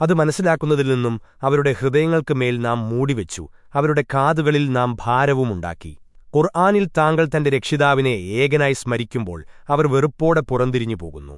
അത് മനസ്സിലാക്കുന്നതിൽ നിന്നും അവരുടെ ഹൃദയങ്ങൾക്ക് മേൽ നാം മൂടിവെച്ചു. അവരുടെ കാതുകളിൽ നാം ഭാരവുമുണ്ടാക്കി ഖുർആാനിൽ താങ്കൾ തന്റെ രക്ഷിതാവിനെ ഏകനായി സ്മരിക്കുമ്പോൾ അവർ വെറുപ്പോടെ പുറന്തിരിഞ്ഞു പോകുന്നു